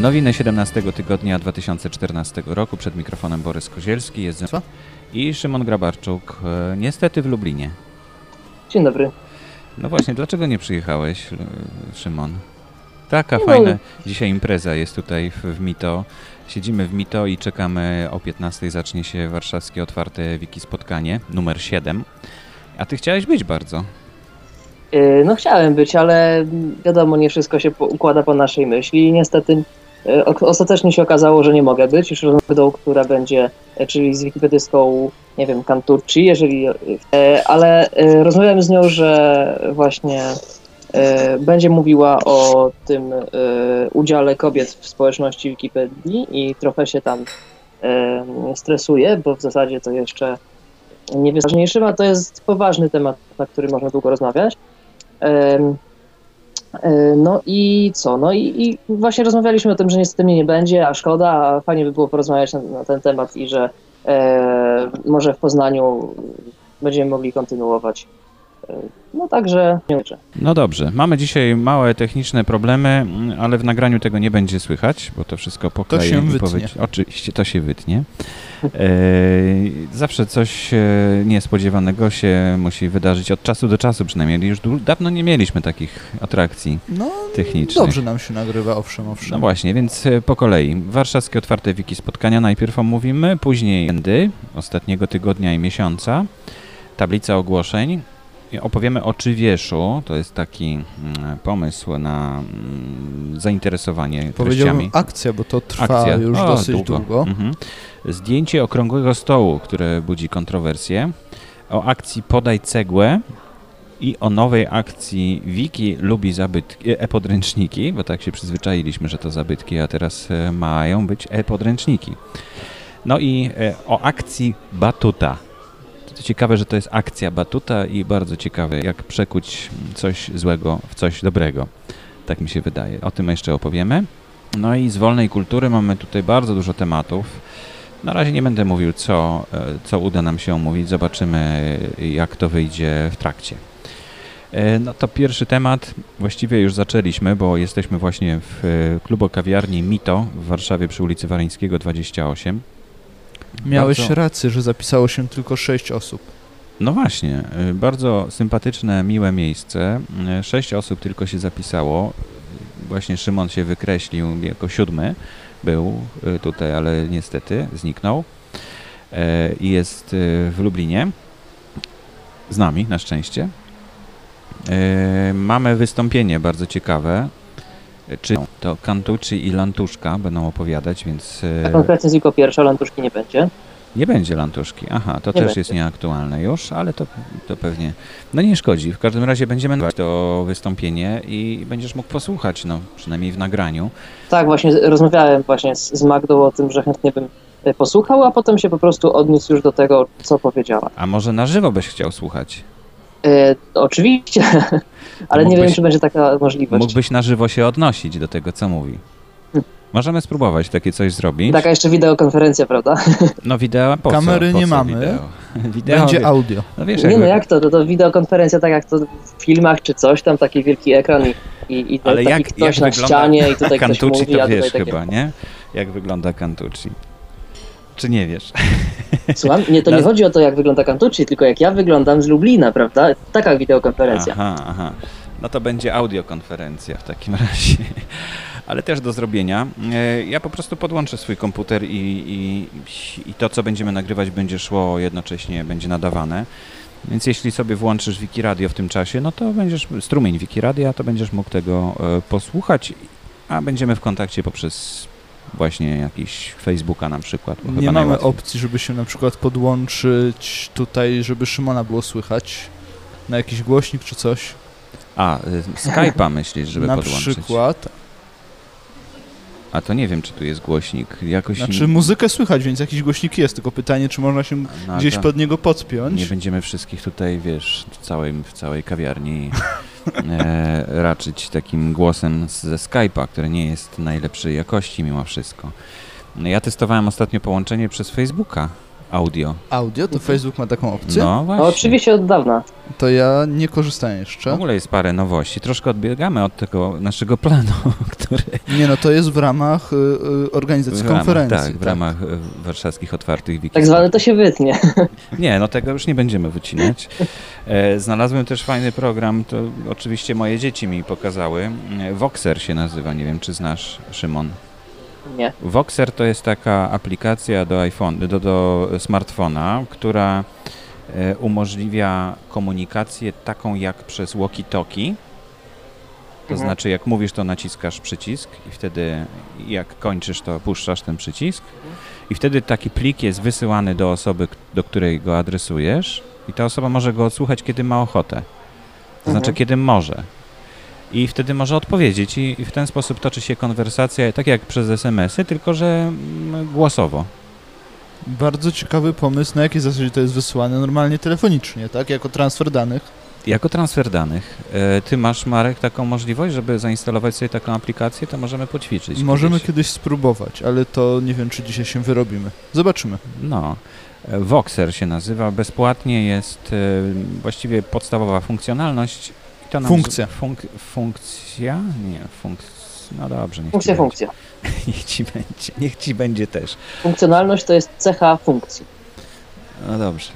Nowiny 17 tygodnia 2014 roku. Przed mikrofonem Borys Kozielski jest ze- Co? i Szymon Grabarczuk. E, Niestety w Lublinie. Dzień dobry. No właśnie, dlaczego nie przyjechałeś, L- Szymon? Taka No. fajna dzisiaj impreza jest tutaj w, w Mito. Siedzimy w Mito i czekamy o 15 zacznie się warszawskie otwarte wiki spotkanie numer 7. A ty chciałeś być bardzo. Yy, No chciałem być, ale wiadomo, nie wszystko się układa po naszej myśli i niestety ostatecznie się okazało, że nie mogę być. Już rozmawiam, która będzie, yy, czyli z wikipedystką, nie wiem, Kanturci, jeżeli, yy, ale rozmawiałem z nią, że właśnie będzie mówiła o tym udziale kobiet w społeczności Wikipedii i trochę się tam stresuje, bo w zasadzie to jeszcze nie ważniejszym, a to jest poważny temat, na który można długo rozmawiać. E, No i co? No i, i właśnie rozmawialiśmy o tym, że niestety mnie nie będzie, a szkoda, a fajnie by było porozmawiać na, na ten temat i że e, może w Poznaniu będziemy mogli kontynuować. No także nie uczę. No dobrze, mamy dzisiaj małe techniczne problemy, ale w nagraniu tego nie będzie słychać, bo to wszystko pokleję. się i wytnie. Oczywiście, to się wytnie. E, zawsze coś e, niespodziewanego się musi wydarzyć od czasu do czasu przynajmniej. Już dłu- dawno nie mieliśmy takich atrakcji No, technicznych. dobrze nam się nagrywa, owszem, owszem. No właśnie, więc e, po kolei. Warszawskie Otwarte Wiki Spotkania najpierw omówimy, później endy ostatniego tygodnia i miesiąca, tablica ogłoszeń. Opowiemy o Czywieszu, to jest taki mm, pomysł na mm, zainteresowanie treściami. Akcja, bo to trwa już O, dosyć długo. Mhm. Zdjęcie okrągłego stołu, które budzi kontrowersję. O akcji Podaj cegłę i o nowej akcji Wiki lubi zabytki, e, e-podręczniki, bo tak się przyzwyczailiśmy, że to zabytki, a teraz e, mają być e-podręczniki. No i e, o akcji Batuta. To ciekawe, że to jest akcja Batuta i bardzo ciekawe, jak przekuć coś złego w coś dobrego. Tak mi się wydaje. O tym jeszcze opowiemy. No i z wolnej kultury mamy tutaj bardzo dużo tematów. Na razie nie będę mówił, co, e, co uda nam się omówić. Zobaczymy, jak to wyjdzie w trakcie. E, No to pierwszy temat, właściwie już zaczęliśmy, bo jesteśmy właśnie w e, klubo kawiarni Mito w Warszawie przy ulicy Wareńskiego 28. Miałeś Bardzo- rację, że zapisało się tylko sześć osób. No właśnie, y, bardzo sympatyczne, miłe miejsce. Y, Sześć osób tylko się zapisało. Właśnie Szymon się wykreślił jako siódmy. Był y, tutaj, ale niestety zniknął. I jest w Lublinie. Z nami, na szczęście. Mamy wystąpienie bardzo ciekawe. Czy to Kantucci i Lantuszka będą opowiadać, więc e, A konkretnie jest tylko pierwsza, lantuszki nie będzie. nie będzie lantuszki. Aha, to Nie też będzie. jest nieaktualne już, ale to, to pewnie. No nie szkodzi. W każdym razie będziemy nagrywać to wystąpienie i będziesz mógł posłuchać, no przynajmniej w nagraniu. Tak, właśnie rozmawiałem właśnie z, z Magdą o tym, że chętnie bym e, posłuchał, a potem się po prostu odniósł już do tego, co powiedziała. A może na żywo byś chciał słuchać? E, oczywiście, ale nie wiem, mógłbyś- czy będzie taka możliwość. Mógłbyś na żywo się odnosić do tego, co mówi. Hmm. Możemy spróbować takie coś zrobić. Taka jeszcze wideokonferencja, prawda? No wideo, po Kamery co? Po nie co mamy. Wideo? wideo Będzie audio. No wiesz, Nie no, wy- jak to? to? To wideokonferencja, tak jak to w filmach czy coś, tam taki wielki ekran i, i, i Ale taki jak, ktoś jak na wygląda ścianie i tutaj ktoś Cantucci, mówi, to wiesz takie... chyba, nie? Jak wygląda Cantucci. Czy nie wiesz? Słucham? Nie, to nie chodzi o to, jak wygląda Cantucci, tylko jak ja wyglądam z Lublina, prawda? Taka wideokonferencja. Aha, aha. No to będzie audiokonferencja w takim razie. Ale też do zrobienia. E, Ja po prostu podłączę swój komputer i, i, i to, co będziemy nagrywać, będzie szło jednocześnie, będzie nadawane. Więc jeśli sobie włączysz Wikiradio w tym czasie, no to będziesz, strumień Wikiradia, to będziesz mógł tego e, posłuchać, a będziemy w kontakcie poprzez właśnie jakiś Facebooka na przykład. Nie mamy najłatwiej. opcji, żeby się na przykład podłączyć tutaj, żeby Szymona było słychać na jakiś głośnik czy coś. A, y, Skype'a myślisz, żeby na podłączyć. przykład. A to nie wiem, czy tu jest głośnik. Jakoś Znaczy muzykę słychać, więc jakiś głośnik jest, tylko pytanie, czy można się No, gdzieś pod niego podpiąć. Nie będziemy wszystkich tutaj, wiesz, w w całej kawiarni e, raczyć takim głosem z- ze Skype'a, który nie jest najlepszej jakości mimo wszystko. No, Ja testowałem ostatnio połączenie przez Facebooka audio. Audio, to Facebook ma taką opcję? No No właśnie. oczywiście od dawna. to ja nie korzystałem W jeszcze. ogóle jest parę nowości. Troszkę odbiegamy od tego naszego planu, który Nie no, to jest w ramach y, y, organizacji w ramach, konferencji. tak, w ramach e, warszawskich otwartych wiki. Tak zwane to się wytnie. Nie, no tego już nie będziemy wycinać. E, znalazłem też fajny program, to oczywiście moje dzieci mi pokazały. E, Voxer się nazywa, nie wiem czy znasz, Szymon. Nie. Voxer to jest taka aplikacja do iPhone, do, do smartfona, która e, umożliwia komunikację taką jak przez walkie-talkie. To Mhm. znaczy, jak mówisz, to naciskasz przycisk i wtedy, jak kończysz, to puszczasz ten przycisk. I wtedy taki plik jest wysyłany do osoby, do której go adresujesz i ta osoba może go odsłuchać, kiedy ma ochotę. To znaczy, Mhm. kiedy może. I wtedy może odpowiedzieć i, i w ten sposób toczy się konwersacja, tak jak przez SMS-y, tylko że mm, głosowo. Bardzo ciekawy pomysł, na jakiej zasadzie to jest wysyłane normalnie telefonicznie, tak? Jako transfer danych. Jako transfer danych. E, Ty masz, Marek, taką możliwość, żeby zainstalować sobie taką aplikację, to możemy poćwiczyć. Możemy kiedyś. kiedyś spróbować, ale to nie wiem, czy dzisiaj się wyrobimy. Zobaczymy. No. E, Voxer się nazywa, bezpłatnie jest e, właściwie podstawowa funkcjonalność. To nam Funkcja. z- Funk, funkcja? Nie, funkcja. No dobrze, niech Funkcja, ci będzie. funkcja. Niech ci będzie, niech ci będzie też. Funkcjonalność to jest cecha funkcji. No dobrze.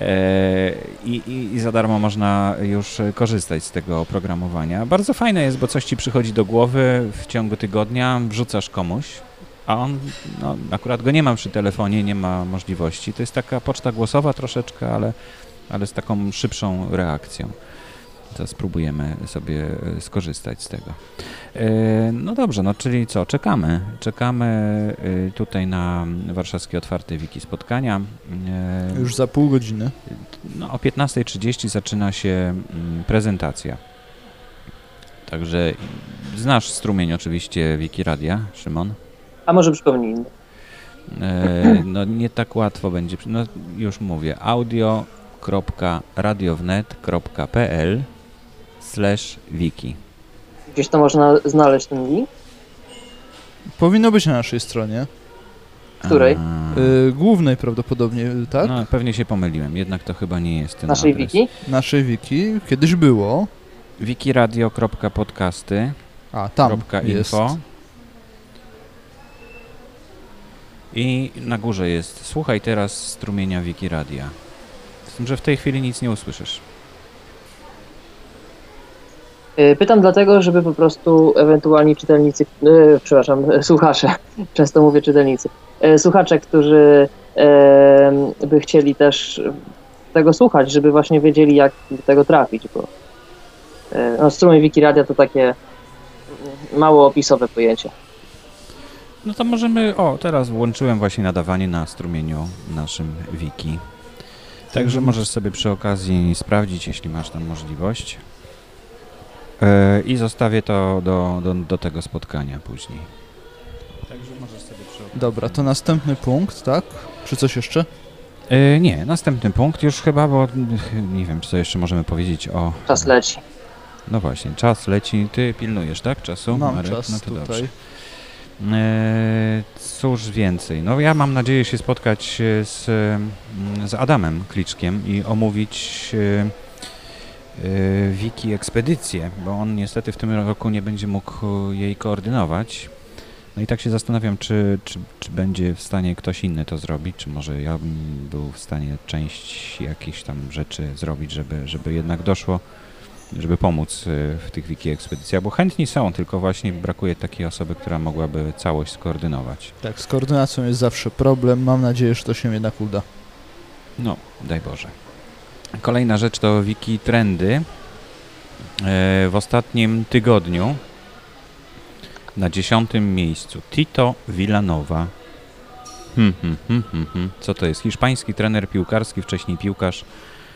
E, I, i, I za darmo można już korzystać z tego oprogramowania. Bardzo fajne jest, bo coś ci przychodzi do głowy w ciągu tygodnia, wrzucasz komuś, a on, no, akurat go nie ma przy telefonie, nie ma możliwości. To jest taka poczta głosowa troszeczkę, ale, ale z taką szybszą reakcją. To spróbujemy sobie e, skorzystać z tego. E, No dobrze, no czyli co, czekamy. Czekamy e, tutaj na warszawskie otwarte wiki spotkania. Już za pół godziny. no, o 15.30 zaczyna się mm, prezentacja. Także znasz strumień oczywiście Wikiradia, Szymon. A może przypomnijmy. E, no nie tak łatwo będzie. No już mówię. audio.radiownet.pl slash wiki. Gdzieś to można znaleźć ten link. Powinno być na naszej stronie. Której? Y, głównej prawdopodobnie, tak? No pewnie się pomyliłem. Jednak to chyba nie jest ten Naszej adres. wiki. Naszej wiki. Kiedyś było. wikiradio.podcasty A, tam jest. info. I na górze jest słuchaj teraz strumienia Wikiradia. Z tym, że w tej chwili nic nie usłyszysz. Y, Pytam dlatego, żeby po prostu ewentualni czytelnicy, y, przepraszam, słuchacze, często mówię czytelnicy, y, słuchacze, którzy y, by chcieli też tego słuchać, żeby właśnie wiedzieli, jak do tego trafić, bo no, strumień Wikiradia to takie mało opisowe pojęcie. No to możemy, o teraz włączyłem właśnie nadawanie na strumieniu naszym wiki. Także możesz sobie przy okazji sprawdzić, jeśli masz tam możliwość. E, I zostawię to do, do, do tego spotkania później. Także możesz sobie przy okazji... Dobra, to następny punkt, tak? Czy coś jeszcze? E, nie, następny punkt już chyba, bo mm, nie wiem, co jeszcze możemy powiedzieć o... Czas leci. No właśnie, czas leci. Ty pilnujesz, tak? Czasu? Mam Marek? czas no to tutaj. Dobrze. E, cóż więcej? No ja mam nadzieję się spotkać e, z, mm, z Adamem Kliczkiem i omówić e, e, wiki ekspedycję, bo on niestety w tym roku nie będzie mógł jej koordynować. No i tak się zastanawiam, czy, czy, czy będzie w stanie ktoś inny to zrobić, czy może ja bym był w stanie część jakichś tam rzeczy zrobić, żeby, żeby jednak doszło żeby pomóc y, w tych wiki ekspedycjach, bo chętni są, tylko właśnie brakuje takiej osoby, która mogłaby całość skoordynować. Tak, z koordynacją jest zawsze problem. Mam nadzieję, że to się jednak uda. No, daj Boże. Kolejna rzecz to wiki trendy. E, W ostatnim tygodniu na dziesiątym miejscu Tito Villanova. Hmm, hmm, hmm, hmm, hmm. Co to jest? Hiszpański trener piłkarski, wcześniej piłkarz.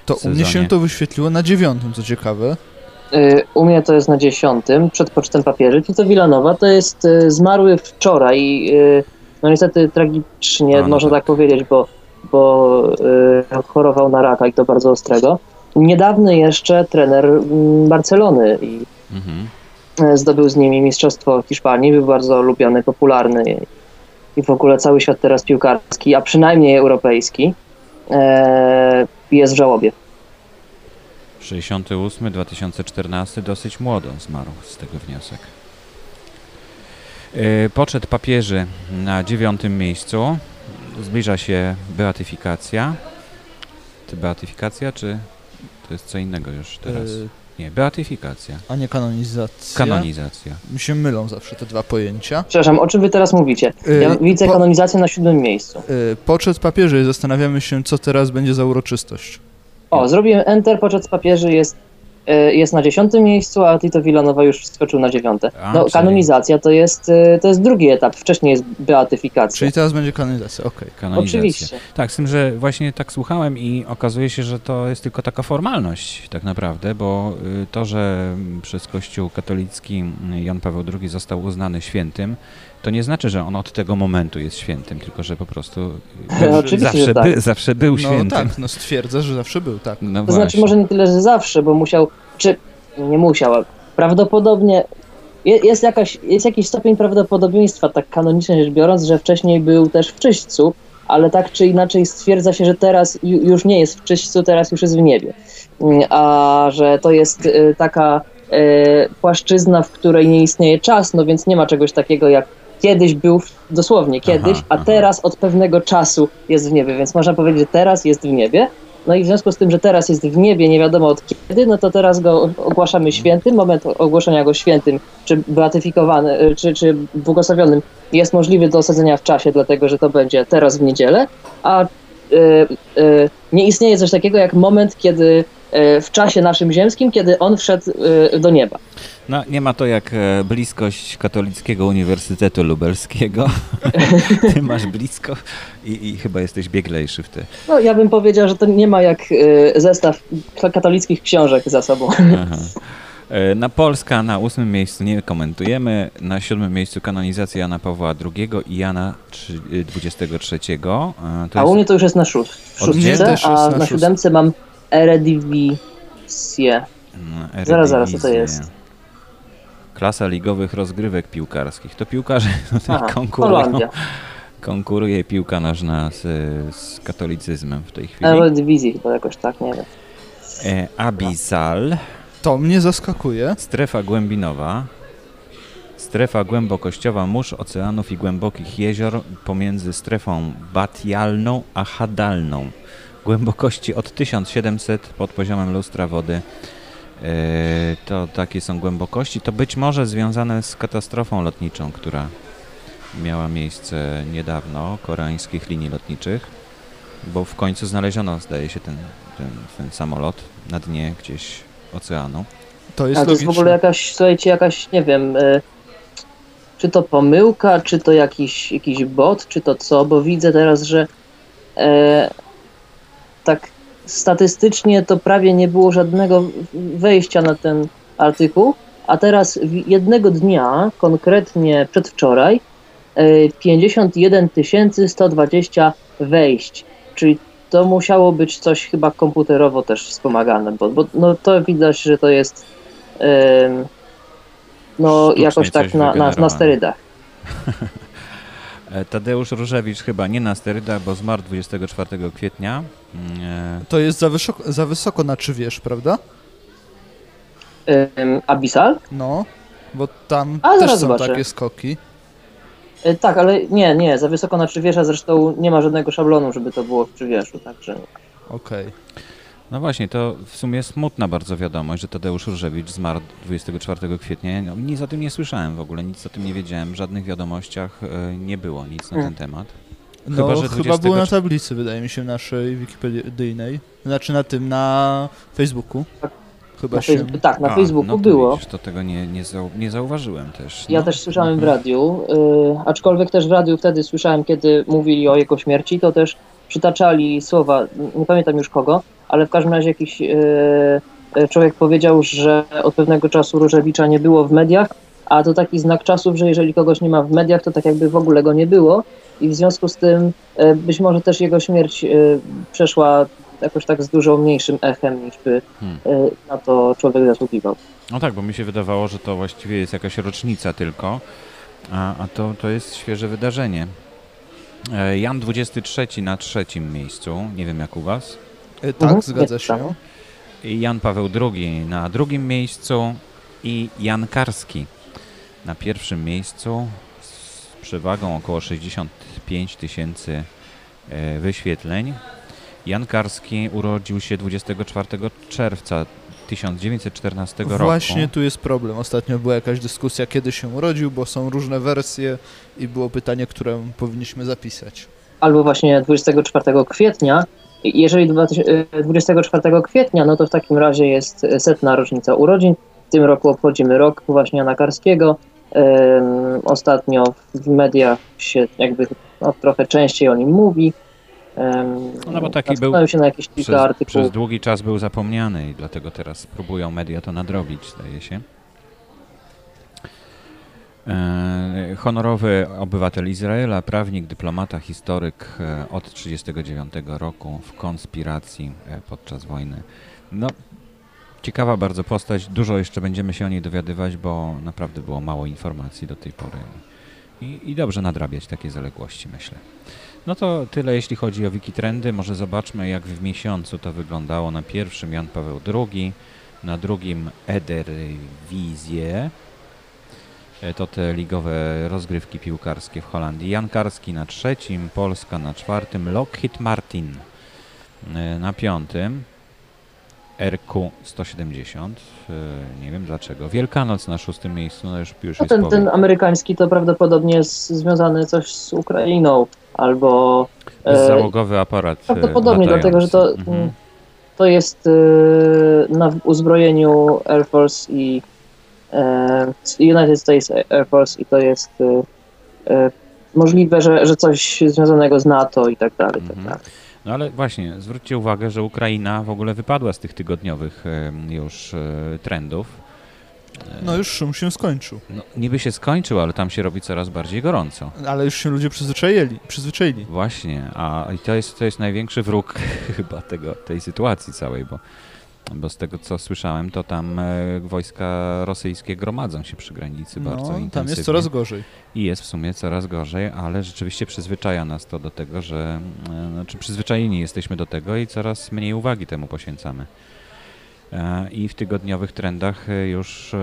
To u mnie się to wyświetliło na dziewiątym, co ciekawe. Y, U mnie to jest na dziesiątym, przed pocztem papieży. Tito Villanova to jest y, zmarły wczoraj. No niestety tragicznie, A, no można tak. tak. powiedzieć, bo, bo y, chorował na raka i to bardzo ostrego. Niedawny jeszcze trener mm, Barcelony i Mhm. y, zdobył z nimi Mistrzostwo Hiszpanii. Był bardzo lubiany, popularny i- w ogóle cały świat teraz piłkarski, a przynajmniej europejski, e, jest w żałobie. 68, 2014, dosyć młodo zmarł z tego wniosek. Poczet papieży na dziewiątym miejscu. Zbliża się beatyfikacja. Czy beatyfikacja, czy to jest co innego już teraz? Y, Nie, beatyfikacja. a nie kanonizacja. Kanonizacja. Mi się mylą zawsze te dwa pojęcia. Przepraszam, o czym wy teraz mówicie? Y, Ja widzę po- kanonizację na siódmym miejscu. Y, Poczet papieży i zastanawiamy się, co teraz będzie za uroczystość. O, zrobiłem Enter, poczet papieży jest, e, jest na dziesiątym miejscu, a Tito Villanowa już wskoczył na dziewiąte. A, No, czyli- kanonizacja to jest, e, to jest drugi etap, wcześniej jest beatyfikacja. Czyli teraz będzie kanonizacja, okej. Kanonizacja. Oczywiście. Tak, z tym, że właśnie tak słuchałem i okazuje się, że to jest tylko taka formalność tak naprawdę, bo y, to, że przez Kościół katolicki y, Jan Paweł II został uznany świętym, to nie znaczy, że on od tego momentu jest świętym, tylko że po prostu y, Oczywiście, zawsze, że tak. by, zawsze był No świętym. tak, no stwierdza, że zawsze był, tak. No To znaczy właśnie. może nie tyle, że zawsze, bo musiał, czy nie musiał, ale prawdopodobnie je- jest, jakaś, jest jakiś stopień prawdopodobieństwa, tak kanonicznie rzecz biorąc, że wcześniej był też w czyśćcu, ale tak czy inaczej stwierdza się, że teraz ju, już nie jest w czyśćcu, teraz już jest w niebie. Mm, A że to jest y, taka y, płaszczyzna, w której nie istnieje czas, no więc nie ma czegoś takiego jak kiedyś był, dosłownie kiedyś, Aha, a aha. teraz od pewnego czasu jest w niebie, więc można powiedzieć, że teraz jest w niebie. No i w związku z tym, że teraz jest w niebie, nie wiadomo od kiedy, no to teraz go ogłaszamy świętym. Moment ogłoszenia go świętym, czy beatyfikowany, y, czy, czy błogosławionym jest możliwy do osadzenia w czasie, dlatego że to będzie teraz w niedzielę, a y, y, nie istnieje coś takiego jak moment, kiedy w czasie naszym ziemskim, kiedy on wszedł y, do nieba. No, nie ma to jak e, bliskość Katolickiego Uniwersytetu Lubelskiego. Ty masz blisko i, i chyba jesteś bieglejszy w te. No ja bym powiedział, że to nie ma jak zestaw katolickich książek za sobą. Aha. E, Na Polska na ósmym miejscu nie komentujemy. Na siódmym miejscu kanonizacja Jana Pawła II i Jana trzy- y, 23. E, To A jest u mnie to już jest na szóstce, a na siódemce mam Eredivisie. mm, Zaraz, zaraz, co to jest? Klasa ligowych rozgrywek piłkarskich. To piłkarze tutaj Aha, konkurują. Holandia. Konkuruje piłka nożna z, z katolicyzmem w tej chwili. Eredivisie chyba jakoś tak, nie wiem. E, Abisal. To mnie zaskakuje. Strefa głębinowa. Strefa głębokościowa mórz, oceanów i głębokich jezior pomiędzy strefą batialną a hadalną. Głębokości od 1700 pod poziomem lustra wody. E, To takie są głębokości. To być może związane z katastrofą lotniczą, która miała miejsce niedawno, koreańskich linii lotniczych, bo w końcu znaleziono, zdaje się, ten, ten, ten samolot na dnie gdzieś oceanu. To jest A to jest w ogóle jakaś, słuchajcie, jakaś, nie wiem, y, czy to pomyłka, czy to jakiś, jakiś bot, czy to co, bo widzę teraz, że e, tak statystycznie to prawie nie było żadnego wejścia na ten artykuł, a teraz jednego dnia, konkretnie przedwczoraj, e, 51 120 wejść, czyli to musiało być coś chyba komputerowo też wspomagane, bo, bo no to widać, że to jest em, no Sztucznie jakoś tak na, na, na sterydach. E, Tadeusz Różewicz chyba nie na sterydach, bo zmarł 24 kwietnia. Mm, e, To jest za wysoko, za wysoko na czy wiesz, prawda? Em, Abyssal? No, bo tam A, też są zobaczę. takie skoki. E, tak, ale nie, nie, za wysoko na Przywiesza zresztą nie ma żadnego szablonu, żeby to było w Przywieszu, także Okej. No właśnie, to w sumie smutna bardzo wiadomość, że Tadeusz Różewicz zmarł 24 kwietnia. No, nic o tym nie słyszałem w ogóle, nic o tym nie wiedziałem. W żadnych wiadomościach e, nie było nic na ten Hmm. temat. No, Chyba, chyba, że 20 było na tablicy, wydaje mi się, naszej wikipedyjnej. Znaczy na tym, na Facebooku. Tak. Chyba na się... Facebooku, tak, na A, Facebooku no było. Widzisz, to tego nie, nie, zau, nie zauważyłem też. Ja no. też słyszałem w Mhm. radiu, y, aczkolwiek też w radiu wtedy słyszałem, kiedy mówili o jego śmierci, to też przytaczali słowa, nie pamiętam już kogo, ale w każdym razie jakiś y, y, człowiek powiedział, że od pewnego czasu Różewicza nie było w mediach, a to taki znak czasów, że jeżeli kogoś nie ma w mediach, to tak jakby w ogóle go nie było i w związku z tym y, być może też jego śmierć y, przeszła jakoś tak z dużo mniejszym echem, niż by Hmm. na to człowiek zasługiwał. No tak, bo mi się wydawało, że to właściwie jest jakaś rocznica tylko, a, a to, to jest świeże wydarzenie. E, Jan 23 na trzecim miejscu, nie wiem jak u was. E, Tak, Mhm, zgadza się. Jan Paweł II na drugim miejscu i Jan Karski na pierwszym miejscu z przewagą około 65 tysięcy e, wyświetleń. Jan Karski urodził się 24 czerwca 1914 roku. Właśnie tu jest problem. Ostatnio była jakaś dyskusja, kiedy się urodził, bo są różne wersje i było pytanie, które powinniśmy zapisać. Albo właśnie 24 kwietnia. I Jeżeli 2000 e, 24 kwietnia, no to w takim razie jest setna rocznica urodzin. W tym roku obchodzimy rok właśnie Jana Karskiego. Ostatnio w mediach się jakby no, trochę częściej o nim mówi. No bo taki był natknąłem się na jakieś kilka Przez, przez długi czas był zapomniany i dlatego teraz próbują media to nadrobić, zdaje się. E, honorowy obywatel Izraela, prawnik, dyplomata, historyk e, od 1939 roku w konspiracji e, podczas wojny. No, ciekawa bardzo postać. Dużo jeszcze będziemy się o niej dowiadywać, bo naprawdę było mało informacji do tej pory. I, i dobrze nadrabiać takie zaległości, myślę. No to tyle, jeśli chodzi o Wikitrendy. Może zobaczmy, jak w miesiącu to wyglądało. Na pierwszym Jan Paweł II, na drugim Ederwizje. E, To te ligowe rozgrywki piłkarskie w Holandii. Jan Karski na trzecim, Polska na czwartym, Lockheed Martin e, na piątym, RQ 170, e, nie wiem dlaczego. Wielkanoc na szóstym miejscu, no już, już No ten, ten amerykański to prawdopodobnie jest związany coś z Ukrainą albo e, Bezzałogowy aparat. e, prawdopodobnie, dlatego że to, latający. Mhm. to jest na uzbrojeniu Air Force i United States Air Force i to jest możliwe, że, że coś związanego z NATO i tak dalej. Tak Mhm. dalej. No ale właśnie, zwróćcie uwagę, że Ukraina w ogóle wypadła z tych tygodniowych em, już e, trendów. E, No już szum się skończył, no, niby się skończył, ale tam się robi coraz bardziej gorąco. ale już się ludzie przyzwyczaili. przyzwyczaili. Właśnie, a i to jest, to jest największy wróg chyba tego, tej sytuacji całej, bo, bo z tego co słyszałem, to tam e, wojska rosyjskie gromadzą się przy granicy bardzo No, tam intensywnie. jest coraz gorzej. I jest w sumie coraz gorzej, ale rzeczywiście przyzwyczaja nas to do tego, że e, znaczy przyzwyczajeni jesteśmy do tego i coraz mniej uwagi temu poświęcamy. E, I w tygodniowych trendach już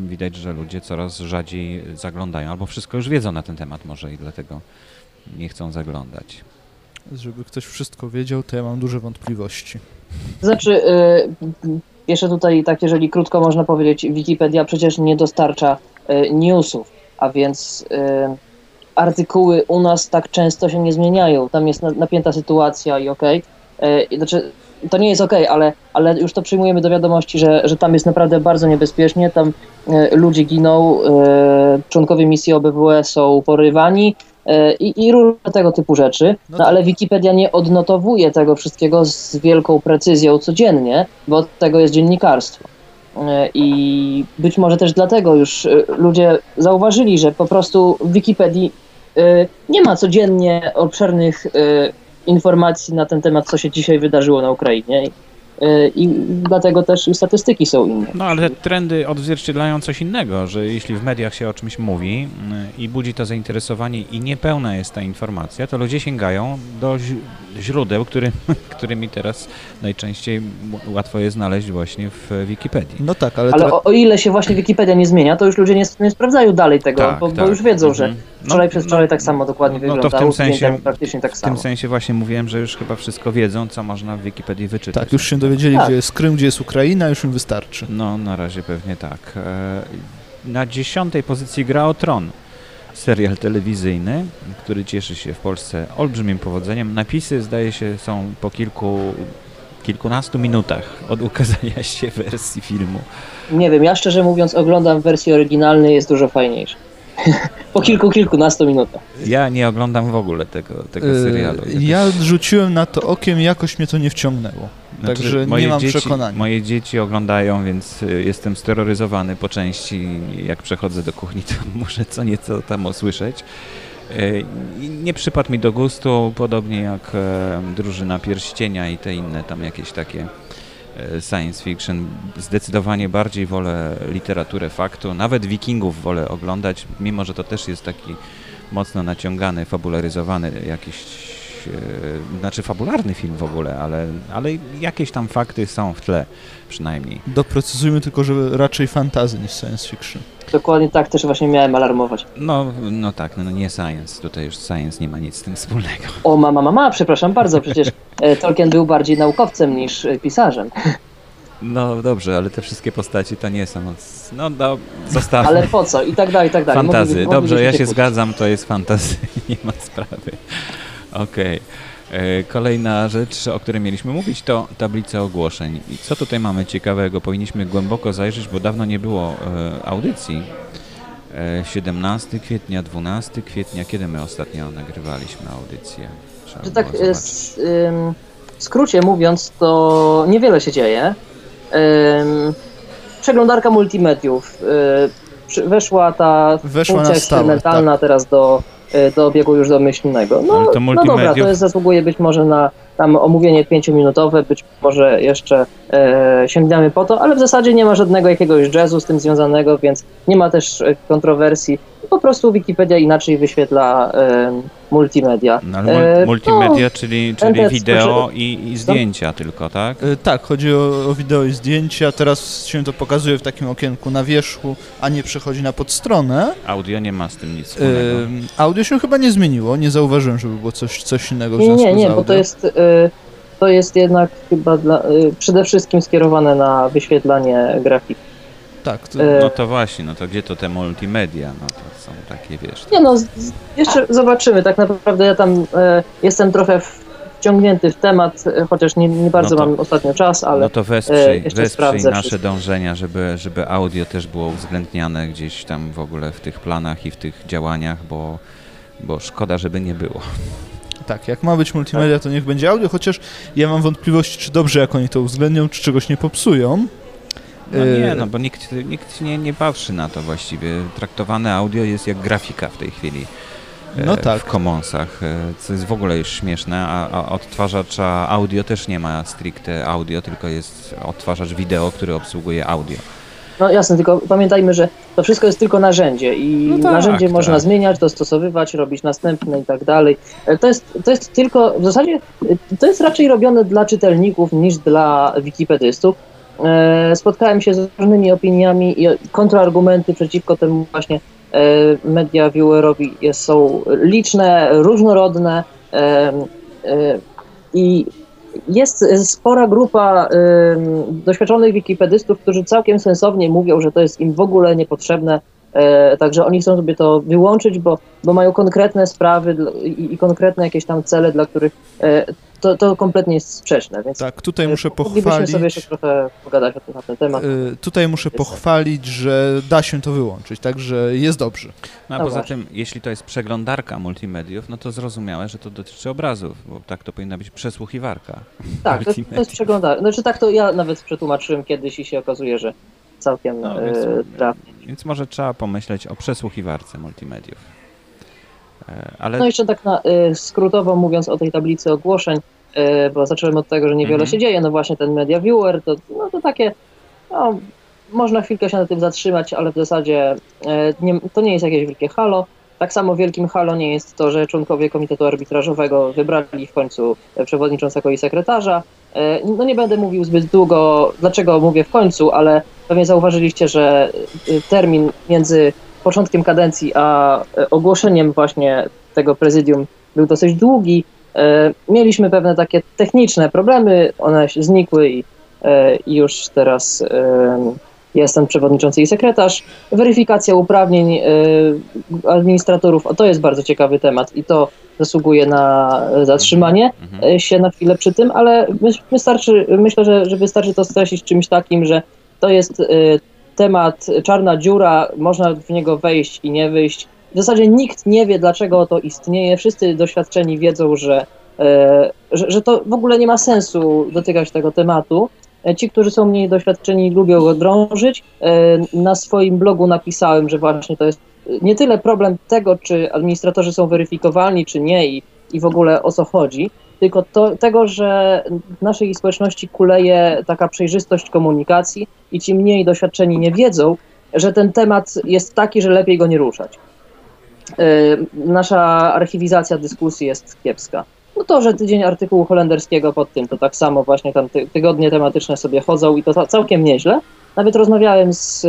widać, że ludzie coraz rzadziej zaglądają, albo wszystko już wiedzą na ten temat może i dlatego nie chcą zaglądać. Żeby ktoś wszystko wiedział, to ja mam duże wątpliwości. Znaczy, y, jeszcze tutaj tak, jeżeli krótko można powiedzieć, Wikipedia przecież nie dostarcza y, newsów, a więc y, artykuły u nas tak często się nie zmieniają. Tam jest na- napięta sytuacja i okej. Y, Znaczy, to nie jest okej, ale, ale już to przyjmujemy do wiadomości, że, że tam jest naprawdę bardzo niebezpiecznie. Tam y, ludzie giną, y, członkowie misji OBWE są porywani. Y, I, I różne tego typu rzeczy, No no, tak. ale Wikipedia nie odnotowuje tego wszystkiego z wielką precyzją codziennie, bo od tego jest dziennikarstwo. E, I być może też dlatego już e, ludzie zauważyli, że po prostu w Wikipedii e, nie ma codziennie obszernych e, informacji na ten temat, co się dzisiaj wydarzyło na Ukrainie. I dlatego też i statystyki są inne. No ale te trendy odzwierciedlają coś innego, że jeśli w mediach się o czymś mówi mm, i budzi to zainteresowanie i niepełna jest ta informacja, to ludzie sięgają do źródeł, który, którymi teraz najczęściej łatwo jest znaleźć właśnie w Wikipedii. No tak, ale, Ale o, o ile się właśnie Wikipedia nie zmienia, to już ludzie nie, nie sprawdzają dalej tego, Tak, bo, bo tak. już wiedzą, że No, wczoraj przez no, wczoraj tak samo dokładnie no to w tym sensie- temu praktycznie tak W samo. tym sensie właśnie mówiłem, że już chyba wszystko wiedzą, co można w Wikipedii wyczytać. tak, już się dowiedzieli, Tak. gdzie jest Krym, gdzie jest Ukraina, już im wystarczy. No, na razie pewnie tak. E, Na dziesiątej pozycji gra o Tron. Serial telewizyjny, który cieszy się w Polsce olbrzymim powodzeniem. Napisy, zdaje się, są po kilku, kilkunastu minutach od ukazania się wersji filmu. Nie wiem, ja szczerze mówiąc oglądam wersję oryginalnej, jest dużo fajniejsza. po kilku, kilkunastu minutach. Ja nie oglądam w ogóle tego, tego Yy, serialu. Ja rzuciłem na to okiem, jakoś mnie to nie wciągnęło. Znaczy, Także nie moje mam dzieci, przekonania. Moje dzieci oglądają, więc y, jestem steroryzowany po części. Jak przechodzę do kuchni, to muszę co nieco tam usłyszeć. Y, Nie przypadł mi do gustu, podobnie jak Drużyna Pierścienia i te inne tam jakieś takie science fiction. Zdecydowanie bardziej wolę literaturę faktu. Nawet Wikingów wolę oglądać, mimo że to też jest taki mocno naciągany, fabularyzowany jakiś znaczy fabularny film w ogóle, ale, ale jakieś tam fakty są w tle przynajmniej. Doprecyzujmy tylko, że raczej fantazy niż science fiction. Dokładnie tak też właśnie miałem alarmować. No, no tak, no, no nie science, tutaj już science nie ma nic z tym wspólnego. O, mama, mama, przepraszam bardzo, przecież e, Tolkien był bardziej naukowcem niż e, pisarzem. No dobrze, ale te wszystkie postaci to nie są, no do, zostawmy. Ale po co? I tak dalej, i tak dalej. Fantazy, Mogli- dobrze, ja się kłócić. zgadzam, to jest fantazy, nie ma sprawy. Okej. E, Kolejna rzecz, o której mieliśmy mówić, to tablica ogłoszeń. I co tutaj mamy ciekawego? Powinniśmy głęboko zajrzeć, bo dawno nie było e, audycji. E, 17 kwietnia, 12 kwietnia, kiedy my ostatnio nagrywaliśmy audycję? Trzeba tak s- ym, w skrócie mówiąc, to niewiele się dzieje. Ym, Przeglądarka multimediów. y, przy- Weszła ta Weszła funkcja stałe, eksperymentalna teraz do, do obiegu już domyślnego. No, to no dobra, to jest, zasługuje być może na tam omówienie pięciominutowe, być może jeszcze e, sięgniemy po to, ale w zasadzie nie ma żadnego jakiegoś jazzu z tym związanego, więc nie ma też e, kontrowersji. Po prostu Wikipedia inaczej wyświetla e, multimedia. No, ale e, multimedia, czyli, czyli wideo i, i zdjęcia tylko, tak? E, Tak, chodzi o, o wideo i zdjęcia. Teraz się to pokazuje w takim okienku na wierzchu, a nie przechodzi na podstronę. Audio nie ma z tym nic wspólnego. Audio się chyba nie zmieniło. Nie zauważyłem, żeby było coś, coś innego w Nie, związku nie, nie, z bo to jest, y, to jest jednak chyba dla, przede wszystkim skierowane na wyświetlanie grafiki. Tak, to, E, No to właśnie, no to gdzie to te multimedia? No to są takie, wiesz... Nie no, jeszcze zobaczymy. Tak naprawdę ja tam e, jestem trochę wciągnięty w temat, e, chociaż nie, nie bardzo No to- mam ostatnio czas, ale No to e, wesprzyj, jeszcze wesprzyj nasze wszystko. dążenia, żeby, żeby audio też było uwzględniane gdzieś tam w ogóle w tych planach i w tych działaniach, bo, bo szkoda, żeby nie było. tak, jak ma być multimedia, to niech będzie audio, chociaż ja mam wątpliwości, czy dobrze, jak oni to uwzględnią, czy czegoś nie popsują. No nie, E, no bo nikt, nikt nie, nie patrzy na to właściwie. Traktowane audio jest jak grafika w tej chwili. e, No tak. W Commonsach, e, co jest w ogóle już śmieszne, a, a odtwarzacza audio też nie ma stricte audio, tylko jest odtwarzacz wideo, który obsługuje audio. No jasne, tylko pamiętajmy, że to wszystko jest tylko narzędzie i No tak, narzędzie można tak. zmieniać, dostosowywać, robić następne i tak dalej. E, To jest, to jest tylko, w zasadzie to jest raczej robione dla czytelników niż dla wikipedystów. E, Spotkałem się z różnymi opiniami i kontrargumenty przeciwko temu właśnie e, media viewerowi są liczne, różnorodne e, i jest spora grupa doświadczonych wikipedystów, którzy całkiem sensownie mówią, że to jest im w ogóle niepotrzebne, także oni chcą sobie to wyłączyć, bo, bo mają konkretne sprawy i, i konkretne jakieś tam cele, dla których to, to kompletnie jest sprzeczne, więc Tak, tutaj muszę pochwalić. sobie jeszcze trochę pogadać o tym, na ten temat. y, Tutaj muszę pochwalić, że da się to wyłączyć, także jest dobrze. No a No poza właśnie. tym, jeśli to jest przeglądarka multimediów, no to zrozumiałe, że to dotyczy obrazów, bo tak to powinna być przesłuchiwarka. Tak, to, to jest przeglądarka. Znaczy tak to ja nawet przetłumaczyłem kiedyś i się okazuje, że całkiem No, e, więc, trafnie. więc może trzeba pomyśleć o przesłuchiwarce multimediów. E, Ale No jeszcze tak na, y, skrótowo mówiąc o tej tablicy ogłoszeń, y, bo zacząłem od tego, że niewiele Mhm. się dzieje, no właśnie ten Media Viewer, to, no to takie, no, można chwilkę się na tym zatrzymać, ale w zasadzie y, nie, to nie jest jakieś wielkie halo. Tak samo wielkim halo nie jest to, że członkowie Komitetu Arbitrażowego wybrali w końcu e, przewodniczącego i sekretarza. E, No nie będę mówił zbyt długo, dlaczego mówię w końcu, ale pewnie zauważyliście, że termin między początkiem kadencji a e, ogłoszeniem właśnie tego prezydium był dosyć długi. E, Mieliśmy pewne takie techniczne problemy, one znikły i, e, już teraz jest ten przewodniczący i sekretarz. Weryfikacja uprawnień administratorów, o, to jest bardzo ciekawy temat i to zasługuje na zatrzymanie mhm. e, się na chwilę przy tym, ale my- wystarczy, myślę, że, że wystarczy to streścić czymś takim, że to jest temat czarna dziura, można w niego wejść i nie wyjść. W zasadzie nikt nie wie, dlaczego to istnieje. Wszyscy doświadczeni wiedzą, że, e, że, że to w ogóle nie ma sensu dotykać tego tematu. E, Ci, którzy są mniej doświadczeni, lubią go drążyć. E, Na swoim blogu napisałem, że właśnie to jest nie tyle problem tego, czy administratorzy są weryfikowalni, czy nie i, i w ogóle o co chodzi, tylko to, tego, że w naszej społeczności kuleje taka przejrzystość komunikacji i ci mniej doświadczeni nie wiedzą, że ten temat jest taki, że lepiej go nie ruszać. Yy, Nasza archiwizacja dyskusji jest kiepska. No to, że tydzień artykułu holenderskiego pod tym, to tak samo właśnie tam ty, tygodnie tematyczne sobie chodzą i to całkiem nieźle. Nawet rozmawiałem z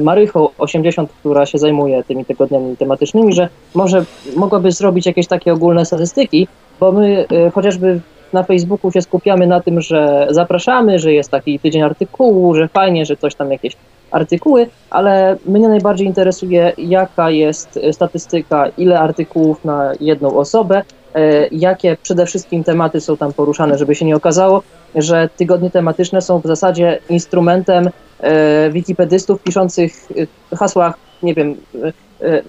Marychą 80, która się zajmuje tymi tygodniami tematycznymi, że może mogłaby zrobić jakieś takie ogólne statystyki, bo my y, chociażby na Facebooku się skupiamy na tym, że zapraszamy, że jest taki tydzień artykułu, że fajnie, że coś tam jakieś artykuły, ale mnie najbardziej interesuje, jaka jest statystyka, ile artykułów na jedną osobę, e, jakie przede wszystkim tematy są tam poruszane, żeby się nie okazało, że tygodnie tematyczne są w zasadzie instrumentem e, wikipedystów piszących e, hasła, nie wiem,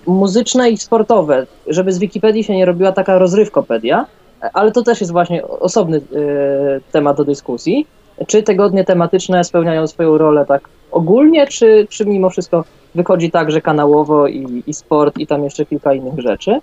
muzyczne i sportowe, żeby z Wikipedii się nie robiła taka rozrywkopedia, ale to też jest właśnie osobny temat do dyskusji. Czy tygodnie tematyczne spełniają swoją rolę tak ogólnie, czy, czy mimo wszystko wychodzi tak, że kanałowo i, i sport i tam jeszcze kilka innych rzeczy.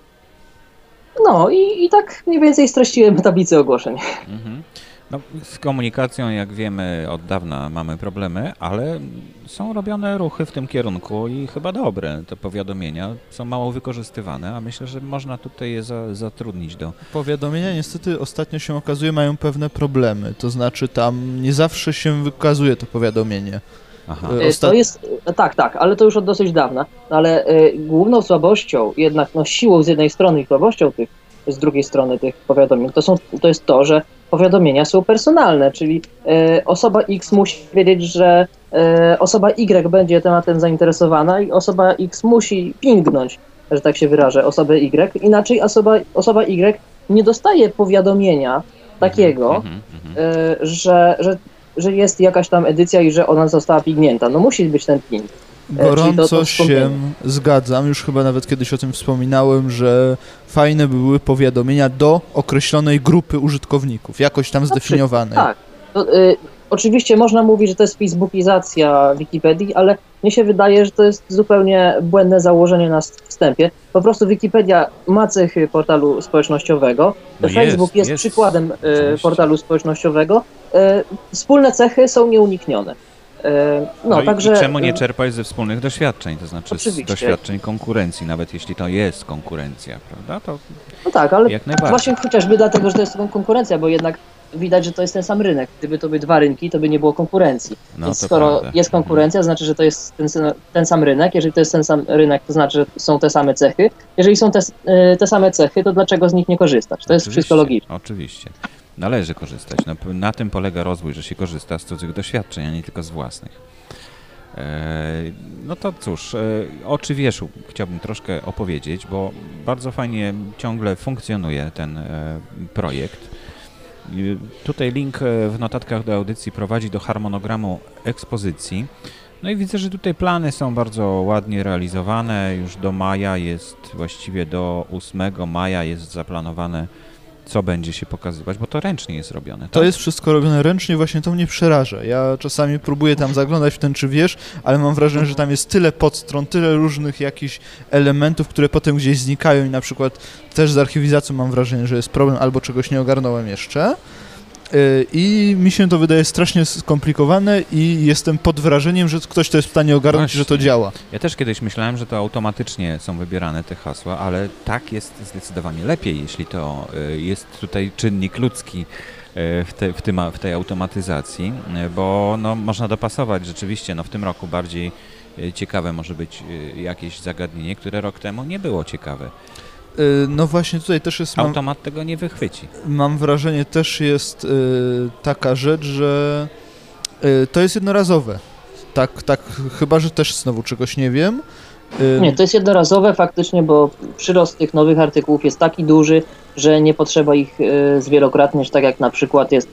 No i, i tak mniej więcej streściłem tablicę ogłoszeń. Mhm. No, z komunikacją, jak wiemy, od dawna mamy problemy, ale są robione ruchy w tym kierunku i chyba dobre. Te powiadomienia są mało wykorzystywane, a myślę, że można tutaj je za, zatrudnić do. Powiadomienia niestety ostatnio się okazuje mają pewne problemy. To znaczy tam nie zawsze się wykazuje to powiadomienie. Aha. E, Ostat... To jest, e, tak, tak, ale to już od dosyć dawna. Ale y, główną słabością, jednak no, siłą z jednej strony i słabością tych, z drugiej strony tych powiadomień, to, są, to jest to, że powiadomienia są personalne, czyli y, osoba X musi wiedzieć, że y, osoba Y będzie tematem zainteresowana i osoba X musi pingnąć, że tak się wyrażę, osobę Y, inaczej osoba, osoba Y nie dostaje powiadomienia takiego, mm -hmm, że, że że jest jakaś tam edycja i że ona została pignięta. No musi być ten ping. Gorąco to, to się zgadzam, już chyba nawet kiedyś o tym wspominałem, że fajne by były powiadomienia do określonej grupy użytkowników, jakoś tam zdefiniowanej. Tak, to, y, oczywiście można mówić, że to jest facebookizacja Wikipedii, ale mnie się wydaje, że to jest zupełnie błędne założenie na wstępie. Po prostu Wikipedia ma cechy portalu społecznościowego. No Facebook jest, jest, jest przykładem y, portalu społecznościowego. Y, wspólne cechy są nieuniknione. Y, no, no także, i czemu nie czerpać ze wspólnych doświadczeń, to znaczy oczywiście. z doświadczeń konkurencji, nawet jeśli to jest konkurencja, prawda? To no tak, ale jak właśnie chociażby dlatego, że to jest konkurencja, bo jednak widać, że to jest ten sam rynek. Gdyby to były dwa rynki, to by nie było konkurencji. No, Więc skoro prawda. jest konkurencja, znaczy, że to jest ten, ten, sam rynek. Jeżeli to jest ten sam rynek, to znaczy, że są te same cechy. Jeżeli są te, y, te same cechy, to dlaczego z nich nie korzystać? To jest oczywiście, wszystko logiczne. Oczywiście. Należy korzystać. No, na tym polega rozwój, że się korzysta z cudzych doświadczeń, a nie tylko z własnych. E, no to cóż, e, oczy wieszu chciałbym troszkę opowiedzieć, bo bardzo fajnie ciągle funkcjonuje ten e, projekt. Tutaj link w notatkach do audycji prowadzi do harmonogramu ekspozycji. No i widzę, że tutaj plany są bardzo ładnie realizowane. Już do maja jest, właściwie do 8 maja jest zaplanowane co będzie się pokazywać, bo to ręcznie jest robione. Tak? To jest wszystko robione ręcznie, właśnie to mnie przeraża. Ja czasami próbuję tam zaglądać w ten czy wiesz, ale mam wrażenie, że tam jest tyle podstron, tyle różnych jakichś elementów, które potem gdzieś znikają i na przykład też z archiwizacją mam wrażenie, że jest problem albo czegoś nie ogarnąłem jeszcze. Y, I mi się to wydaje strasznie skomplikowane i jestem pod wrażeniem, że ktoś to jest w stanie ogarnąć, Właśnie. że to działa. Ja też kiedyś myślałem, że to automatycznie są wybierane te hasła, ale tak jest zdecydowanie lepiej, jeśli to y, jest tutaj czynnik ludzki y, w, te, w, tym, w tej automatyzacji, bo no, można dopasować rzeczywiście, no, w tym roku bardziej ciekawe może być jakieś zagadnienie, które rok temu nie było ciekawe. Y, no właśnie tutaj też jest... Automat mam, tego nie wychwyci. Mam wrażenie, też jest y, taka rzecz, że y, to jest jednorazowe. Tak, tak, chyba, że też znowu czegoś nie wiem. Y, nie, to jest jednorazowe faktycznie, bo przyrost tych nowych artykułów jest taki duży, że nie potrzeba ich y, zwielokrotniać, tak jak na przykład jest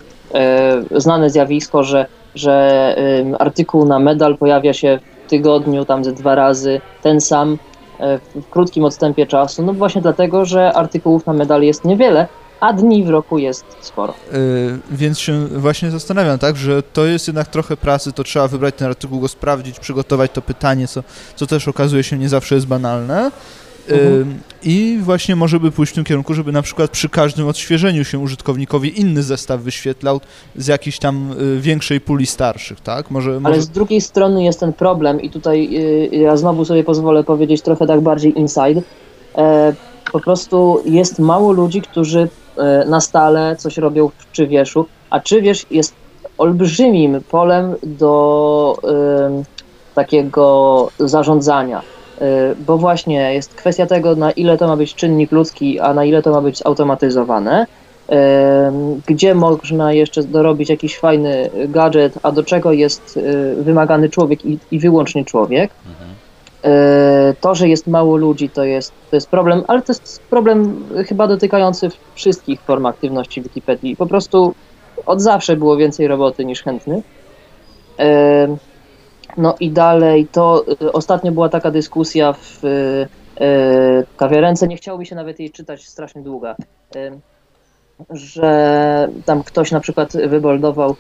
y, znane zjawisko, że, że artykuł na medal pojawia się w tygodniu tam ze dwa razy, ten sam, w krótkim odstępie czasu, no właśnie dlatego, że artykułów na medal jest niewiele, a dni w roku jest sporo. Yy, więc się właśnie zastanawiam, tak, że to jest jednak trochę pracy, to trzeba wybrać ten artykuł, go sprawdzić, przygotować to pytanie, co, co też okazuje się nie zawsze jest banalne. Mhm. I właśnie może by pójść w tym kierunku, żeby na przykład przy każdym odświeżeniu się użytkownikowi inny zestaw wyświetlał z jakiejś tam y, większej puli starszych, tak? Może, może... Ale z drugiej strony jest ten problem i tutaj y, ja znowu sobie pozwolę powiedzieć trochę tak bardziej inside. E, po prostu jest mało ludzi, którzy e, na stale coś robią w Czywieszu, a Czywiesz jest olbrzymim polem do takiego zarządzania, bo właśnie jest kwestia tego, na ile to ma być czynnik ludzki, a na ile to ma być zautomatyzowane, em, gdzie można jeszcze dorobić jakiś fajny gadżet, a do czego jest e, wymagany człowiek i, i wyłącznie człowiek. E, To, że jest mało ludzi, to jest, to jest problem, ale to jest problem chyba dotykający wszystkich form aktywności Wikipedii. Po prostu od zawsze było więcej roboty niż chętnych. No i dalej, to e, ostatnio była taka dyskusja w e, e, kawiarence, nie chciało mi się nawet jej czytać, strasznie długa, że tam ktoś na przykład wyboldował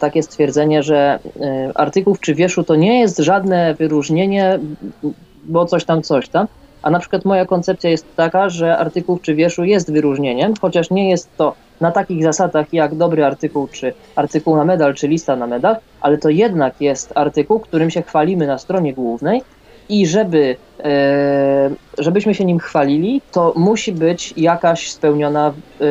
takie stwierdzenie, że artykuł w Czywieszu to nie jest żadne wyróżnienie, bo coś tam, coś tam. A na przykład moja koncepcja jest taka, że artykuł w Czywieszu jest wyróżnieniem, chociaż nie jest to na takich zasadach jak dobry artykuł, czy artykuł na medal, czy lista na medal, ale to jednak jest artykuł, którym się chwalimy na stronie głównej i żeby, e, żebyśmy się nim chwalili, to musi być jakaś spełniona e,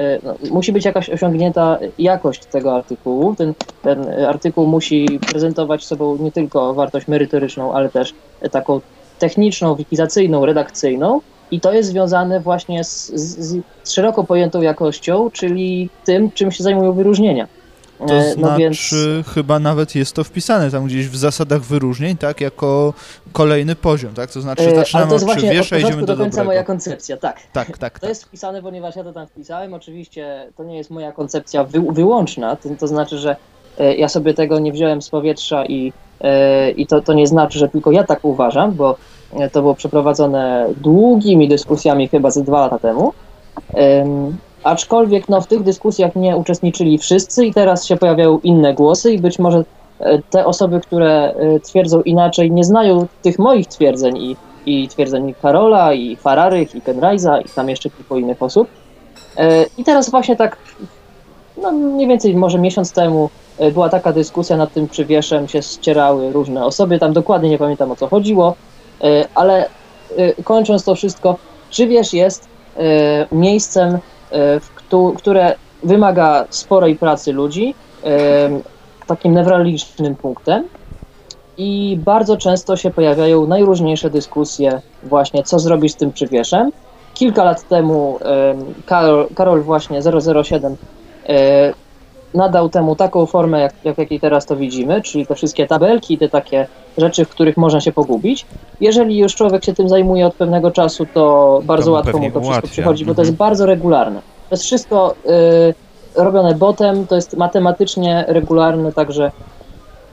e, no, musi być jakaś osiągnięta jakość tego artykułu. Ten, ten artykuł musi prezentować sobą nie tylko wartość merytoryczną, ale też taką techniczną, wikizacyjną, redakcyjną. I to jest związane właśnie z, z, z szeroko pojętą jakością, czyli tym, czym się zajmują wyróżnienia. To E, znaczy, chyba nawet jest to wpisane tam gdzieś w zasadach wyróżnień, tak, jako kolejny poziom, tak? To znaczy, e, zaczynamy to jest od przywiesza idziemy do do końca dobrego. moja koncepcja, tak. Tak, tak, To tak. jest wpisane, ponieważ ja to tam wpisałem. Oczywiście to nie jest moja koncepcja wy, wyłączna, to, to znaczy, że e, ja sobie tego nie wziąłem z powietrza i, i to, to nie znaczy, że tylko ja tak uważam, bo to było przeprowadzone długimi dyskusjami chyba ze dwa lata temu. Em, aczkolwiek no, w tych dyskusjach nie uczestniczyli wszyscy i teraz się pojawiają inne głosy i być może e, te osoby, które e, twierdzą inaczej, nie znają tych moich twierdzeń i, i twierdzeń Karola, i Fararych, i Kenriza, i tam jeszcze kilku innych osób. E, I teraz właśnie tak, no mniej więcej może miesiąc temu była taka dyskusja nad tym przywieszem, się ścierały różne osoby, tam dokładnie nie pamiętam o co chodziło, ale e, kończąc to wszystko, przywiesz jest e, miejscem, e, które wymaga sporej pracy ludzi, e, takim newralgicznym punktem i bardzo często się pojawiają najróżniejsze dyskusje właśnie, co zrobić z tym przywieszem. Kilka lat temu em, Karol, Karol właśnie 007 e, nadał temu taką formę, jak, jak jakiej teraz to widzimy, czyli te wszystkie tabelki, te takie rzeczy, w których można się pogubić. Jeżeli już człowiek się tym zajmuje od pewnego czasu, to bardzo mu łatwo mu to wszystko ułatwia. przychodzi, bo to Mhm. jest bardzo regularne. To jest wszystko y, robione botem, to jest matematycznie regularne, także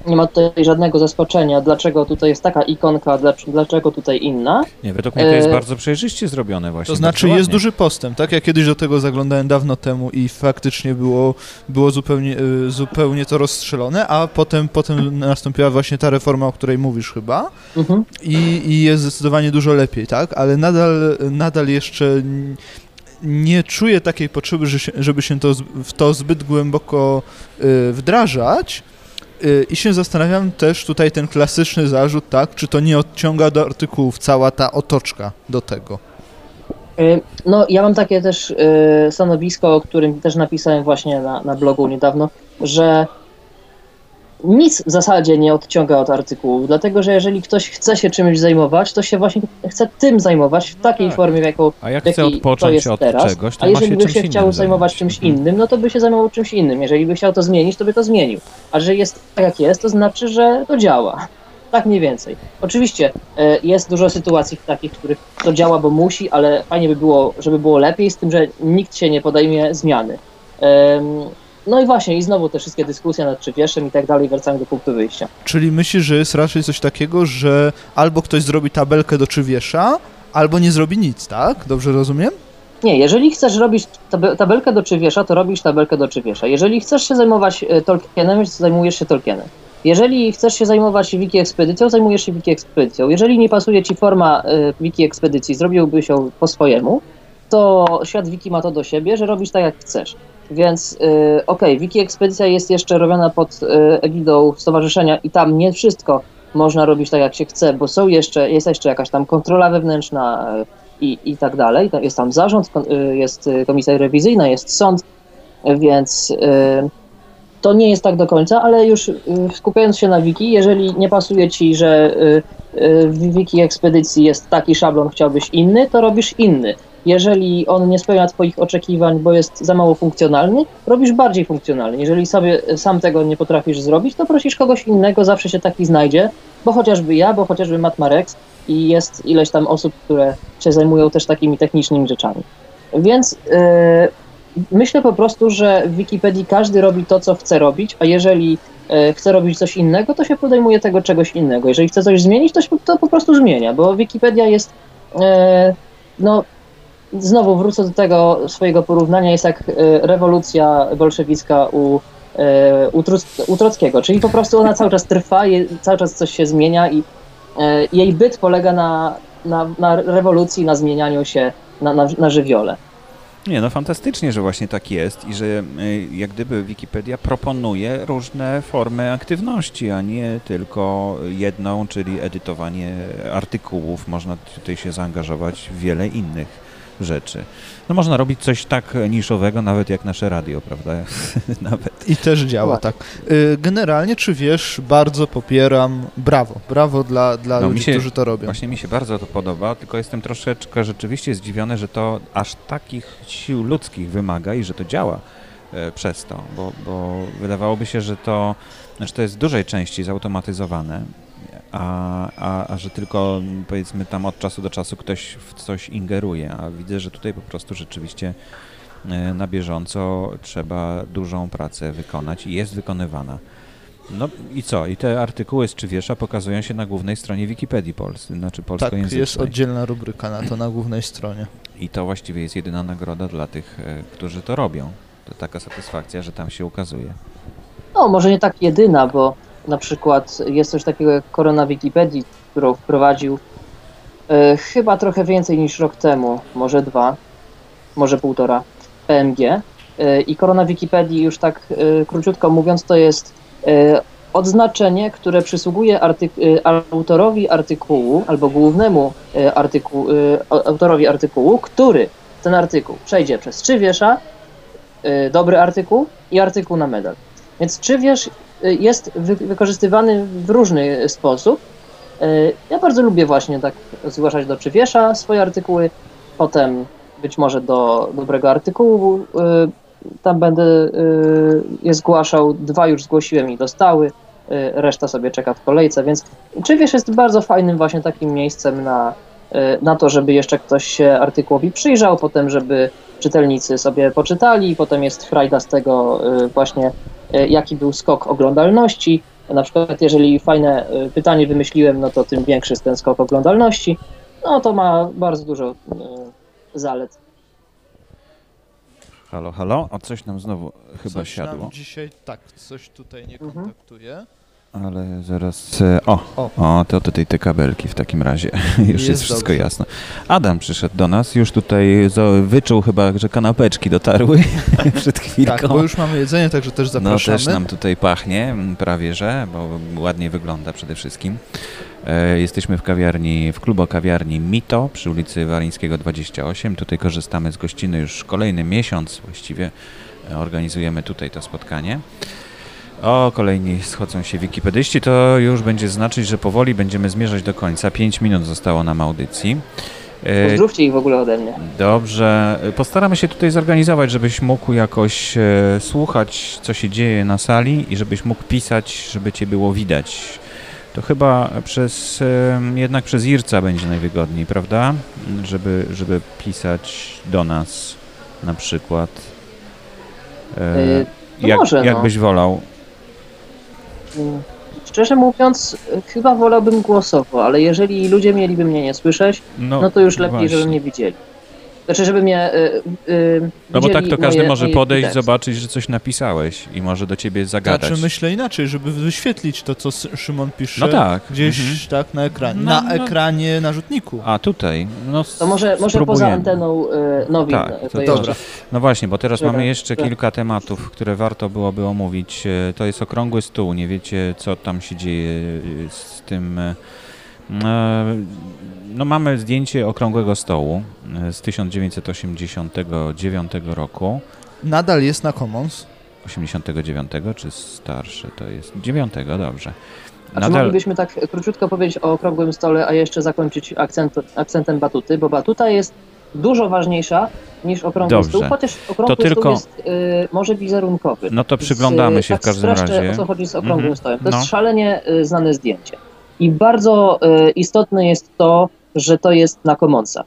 nie ma tutaj żadnego zaskoczenia, dlaczego tutaj jest taka ikonka, dlac- dlaczego tutaj inna. Nie, według mnie to jest E, bardzo przejrzyście zrobione właśnie. To znaczy jest ładnie. duży postęp, tak? Ja kiedyś do tego zaglądałem dawno temu i faktycznie było, było zupełnie, y, zupełnie to rozstrzelone, a potem, potem nastąpiła właśnie ta reforma, o której mówisz chyba Mhm. i, i jest zdecydowanie dużo lepiej, tak? Ale nadal, nadal jeszcze nie czuję takiej potrzeby, że się, żeby się to, w to zbyt głęboko y, wdrażać. Y, I się zastanawiam też tutaj ten klasyczny zarzut, tak? Czy to nie odciąga do artykułów cała ta otoczka do tego? Y, No, ja mam takie też y, stanowisko, o którym też napisałem właśnie na, na blogu niedawno, że nic w zasadzie nie odciąga od artykułu, dlatego że jeżeli ktoś chce się czymś zajmować, to się właśnie chce tym zajmować w takiej tak. formie, w jaką A jak chce to odpocząć jest od teraz. czegoś, to A jeżeli się by się chciał zajmować czymś Mhm. innym, no to by się zajmował czymś innym. Jeżeli by chciał to zmienić, to by to zmienił. A że jest tak jak jest, to znaczy, że to działa. Tak mniej więcej. Oczywiście e, jest dużo sytuacji takich, w których to działa, bo musi, ale fajnie by było, żeby było lepiej, z tym, że nikt się nie podejmie zmiany. No i właśnie, i znowu te wszystkie dyskusje nad czywieszem i tak dalej, wracamy do punktu wyjścia. Czyli myślisz, że jest raczej coś takiego, że albo ktoś zrobi tabelkę do czywiesza, albo nie zrobi nic, tak? Dobrze rozumiem? Nie, jeżeli chcesz robić tabe- tabelkę do czywiesza, to robisz tabelkę do czywiesza. Jeżeli chcesz się zajmować e, Tolkienem, to zajmujesz się Tolkienem. Jeżeli chcesz się zajmować wiki ekspedycją, zajmujesz się wiki ekspedycją. Jeżeli nie pasuje ci forma e, wiki ekspedycji, zrobiłbyś ją po swojemu, to świat wiki ma to do siebie, że robisz tak jak chcesz. Więc e, okej, wiki ekspedycja jest jeszcze robiona pod e, egidą stowarzyszenia i tam nie wszystko można robić tak jak się chce, bo są jeszcze, jest jeszcze jakaś tam kontrola wewnętrzna, e, i, i tak dalej. Jest tam zarząd, jest komisja rewizyjna, jest sąd, więc to nie jest tak do końca, ale już skupiając się na wiki, jeżeli nie pasuje ci, że w wiki ekspedycji jest taki szablon, chciałbyś inny, to robisz inny. Jeżeli on nie spełnia Twoich oczekiwań, bo jest za mało funkcjonalny, robisz bardziej funkcjonalny. Jeżeli sobie sam tego nie potrafisz zrobić, to prosisz kogoś innego, zawsze się taki znajdzie, bo chociażby ja, bo chociażby Matmarex i jest ileś tam osób, które się zajmują też takimi technicznymi rzeczami. Więc yy, myślę po prostu, że w Wikipedii każdy robi to, co chce robić, a jeżeli yy, chce robić coś innego, to się podejmuje tego czegoś innego. Jeżeli chce coś zmienić, to, się, to po prostu zmienia, bo Wikipedia jest yy, no, znowu wrócę do tego swojego porównania, jest jak e, rewolucja bolszewicka u, e, u, u Trockiego, czyli po prostu ona cały czas trwa, cały czas coś się zmienia i e, jej byt polega na, na, na rewolucji, na zmienianiu się, na, na, na żywiole. Nie, no fantastycznie, że właśnie tak jest i że jak gdyby Wikipedia proponuje różne formy aktywności, a nie tylko jedną, czyli edytowanie artykułów. Można tutaj się zaangażować w wiele innych rzeczy. No można robić coś tak niszowego, nawet jak nasze radio, prawda? nawet. I też działa, tak. Y, generalnie, czy wiesz, bardzo popieram, brawo, brawo dla, dla no, ludzi, się, którzy to robią. Właśnie mi się bardzo to podoba, tylko jestem troszeczkę rzeczywiście zdziwiony, że to aż takich sił ludzkich wymaga i że to działa e, przez to, bo, bo wydawałoby się, że to, znaczy to jest w dużej części zautomatyzowane, a, a, a że tylko powiedzmy tam od czasu do czasu ktoś w coś ingeruje, a widzę, że tutaj po prostu rzeczywiście e, na bieżąco trzeba dużą pracę wykonać i jest wykonywana. No i co? I te artykuły z Czywiesza pokazują się na głównej stronie Wikipedii Polscy, znaczy polskojęzycznej. Tak, jest oddzielna rubryka na to na głównej stronie. I to właściwie jest jedyna nagroda dla tych, e, którzy to robią. To taka satysfakcja, że tam się ukazuje. No, może nie tak jedyna, bo na przykład jest coś takiego jak Korona Wikipedii, którą wprowadził e, chyba trochę więcej niż rok temu, może dwa, może półtora, PMG. E, I Korona Wikipedii, już tak e, króciutko mówiąc, to jest e, odznaczenie, które przysługuje artyku- e, autorowi artykułu albo głównemu e, autorowi artykułu, który ten artykuł przejdzie przez Czywiesza, dobry artykuł i artykuł na medal. Więc Czywiesz Y, jest wy wykorzystywany w różny sposób. Y, ja bardzo lubię właśnie tak zgłaszać do Czywiesza swoje artykuły, potem być może do dobrego artykułu y, tam będę je zgłaszał. Dwa już zgłosiłem i dostały, reszta sobie czeka w kolejce, więc Czywiesz jest bardzo fajnym właśnie takim miejscem na, na to, żeby jeszcze ktoś się artykułowi przyjrzał, potem żeby czytelnicy sobie poczytali, potem jest frajda z tego właśnie E, jaki był skok oglądalności. Na przykład, jeżeli fajne e, pytanie wymyśliłem, no to tym większy jest ten skok oglądalności. No to ma bardzo dużo e, zalet. Halo, halo, a coś nam znowu chyba coś siadło. Nam dzisiaj tak, coś tutaj nie kontaktuje. Mhm. Ale zaraz. E, o, o, to tutaj te kabelki w takim razie. już jest, jest wszystko dobrze. jasne. Adam przyszedł do nas, już tutaj wyczuł chyba, że kanapeczki dotarły przed chwilką. Tak, bo już mamy jedzenie, także też zapraszamy. No też nam tutaj pachnie, prawie że, bo ładnie wygląda przede wszystkim. E, jesteśmy w kawiarni, w klubo kawiarni Mito przy ulicy Walińskiego 28. Tutaj korzystamy z gościny już kolejny miesiąc właściwie. E, organizujemy tutaj to spotkanie. O, kolejni schodzą się wikipedyści, to już będzie znaczyć, że powoli będziemy zmierzać do końca. Pięć minut zostało nam audycji. E, Pozdrówcie ich w ogóle ode mnie. Dobrze. Postaramy się tutaj zorganizować, żebyś mógł jakoś e, słuchać, co się dzieje na sali i żebyś mógł pisać, żeby cię było widać. To chyba przez, e, jednak przez Irca będzie najwygodniej, prawda? Żeby, żeby pisać do nas na przykład. E, jak, może, jak no. byś wolał? Szczerze mówiąc, chyba wolałbym głosowo, ale jeżeli ludzie mieliby mnie nie słyszeć, no, no to już lepiej, właśnie. żeby mnie widzieli. Znaczy, żeby mnie. Y, y, no bo tak to każdy moje, może podejść, tekst. zobaczyć, że coś napisałeś i może do ciebie zagadać. Znaczy, myślę inaczej, żeby wyświetlić to, co Szymon pisze. No tak. Gdzieś mhm. tak na ekranie. No, na no. ekranie na rzutniku. A tutaj. No, to może, może poza anteną y, nowin. Tak, to, to dobra. No właśnie, bo teraz mamy jeszcze kilka tematów, które warto byłoby omówić. To jest okrągły stół. Nie wiecie, co tam się dzieje z tym no mamy zdjęcie okrągłego stołu e, z 1989 roku. Nadal jest na Commons. 89 czy starsze to jest? 9, dobrze. A czy moglibyśmy tak króciutko powiedzieć o okrągłym stole, a jeszcze zakończyć akcent, akcentem batuty, bo batuta jest dużo ważniejsza niż okrągły Dobrze. stół, chociaż okrągły To tylko- stół jest y, może wizerunkowy. No to przyglądamy się tak w każdym razie. o co chodzi z okrągłym Mhm. stołem. To No. jest szalenie y, znane zdjęcie. I bardzo y, istotne jest to, że to jest na Commonsach.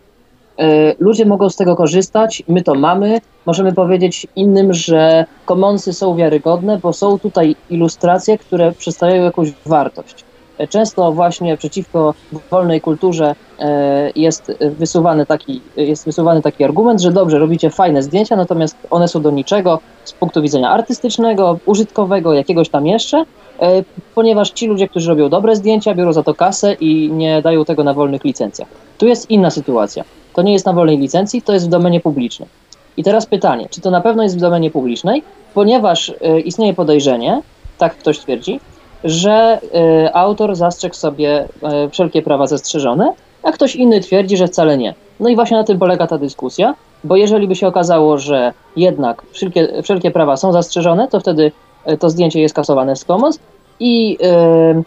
Y, ludzie mogą z tego korzystać, my to mamy. Możemy powiedzieć innym, że Commonsy są wiarygodne, bo są tutaj ilustracje, które przedstawiają jakąś wartość. Y, Często właśnie przeciwko wolnej kulturze jest wysuwany taki, jest wysuwany taki argument, że dobrze, robicie fajne zdjęcia, natomiast one są do niczego z punktu widzenia artystycznego, użytkowego, jakiegoś tam jeszcze, ponieważ ci ludzie, którzy robią dobre zdjęcia, biorą za to kasę i nie dają tego na wolnych licencjach. Tu jest inna sytuacja. To nie jest na wolnej licencji, to jest w domenie publicznej. I teraz pytanie, czy to na pewno jest w domenie publicznej, ponieważ e, istnieje podejrzenie, tak ktoś twierdzi, że e, autor zastrzegł sobie e, wszelkie prawa zastrzeżone, a ktoś inny twierdzi, że wcale nie. No i właśnie na tym polega ta dyskusja, bo jeżeli by się okazało, że jednak wszelkie, wszelkie prawa są zastrzeżone, to wtedy e, to zdjęcie jest kasowane z Commons i e,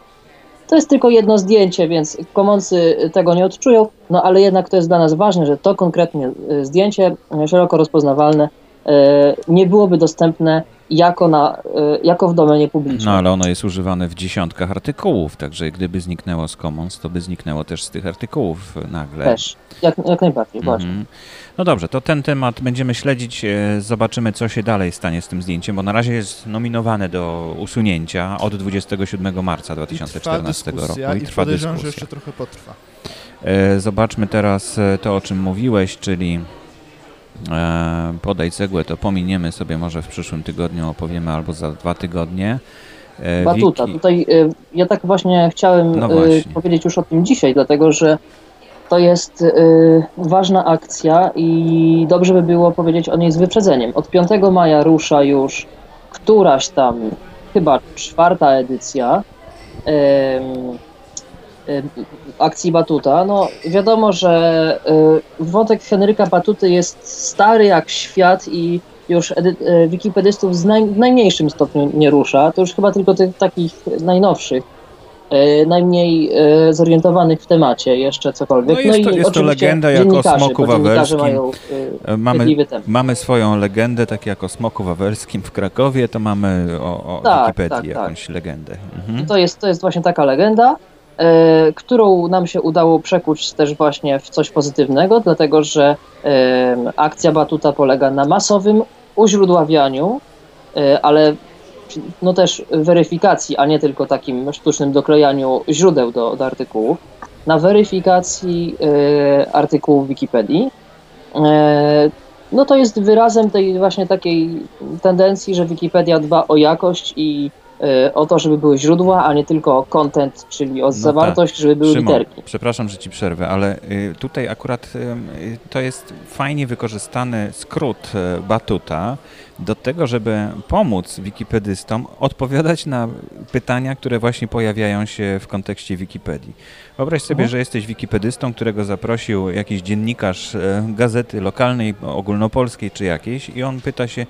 to jest tylko jedno zdjęcie, więc Commonsy tego nie odczują, no ale jednak to jest dla nas ważne, że to konkretnie e, zdjęcie, e, szeroko rozpoznawalne, e, nie byłoby dostępne jako, na, e, jako w domenie publicznej. No ale ono jest używane w dziesiątkach artykułów, także gdyby zniknęło z Commons, to by zniknęło też z tych artykułów nagle. Też, jak, jak najbardziej, właśnie. No dobrze, to ten temat będziemy śledzić, e, zobaczymy co się dalej stanie z tym zdjęciem, bo na razie jest nominowane do usunięcia od 27 marca 2014 trwa dyskusja roku i i trwa podejrzewam, że dyskusja. jeszcze trochę potrwa. E, Zobaczmy teraz e, to, o czym mówiłeś, czyli podaj cegłę, to pominiemy sobie może w przyszłym tygodniu, opowiemy albo za dwa tygodnie. Batuta. Wiki- Tutaj ja tak właśnie chciałem No właśnie. powiedzieć już o tym dzisiaj, dlatego że to jest y, ważna akcja i dobrze by było powiedzieć o niej z wyprzedzeniem. Od 5 maja rusza już któraś tam, chyba czwarta edycja em, em, akcji Batuta. No wiadomo, że y, wątek Henryka Batuty jest stary jak świat i już e, wikipedystów z naj, w najmniejszym stopniu nie rusza. To już chyba tylko tych takich najnowszych, najmniej e, zorientowanych w temacie jeszcze cokolwiek. No jest to- i jest to legenda jak o smoku wawelskim. mają e, Mamy, mamy swoją legendę, tak jak o Smoku Wawerskim w Krakowie, to mamy o, o Tak, Wikipedii tak, jakąś legendę. Mhm. To jest, to jest właśnie taka legenda, e, którą nam się udało przekuć też właśnie w coś pozytywnego, dlatego że e, akcja Batuta polega na masowym uźródławianiu, e, ale no też weryfikacji, a nie tylko takim sztucznym doklejaniu źródeł do, do artykułów, na weryfikacji e, artykułów Wikipedii. E, no to jest wyrazem tej właśnie takiej tendencji, że Wikipedia dba o jakość i o to, żeby były źródła, a nie tylko content, czyli o zawartość, żeby były No tak. Szymon, literki. przepraszam, że ci przerwę, ale y, tutaj akurat y, y, to jest fajnie wykorzystany skrót y, Batuta do tego, żeby pomóc wikipedystom odpowiadać na pytania, które właśnie pojawiają się w kontekście Wikipedii. Wyobraź sobie, Mhm. że jesteś wikipedystą, którego zaprosił jakiś dziennikarz y, gazety lokalnej, ogólnopolskiej czy jakiejś i on pyta się,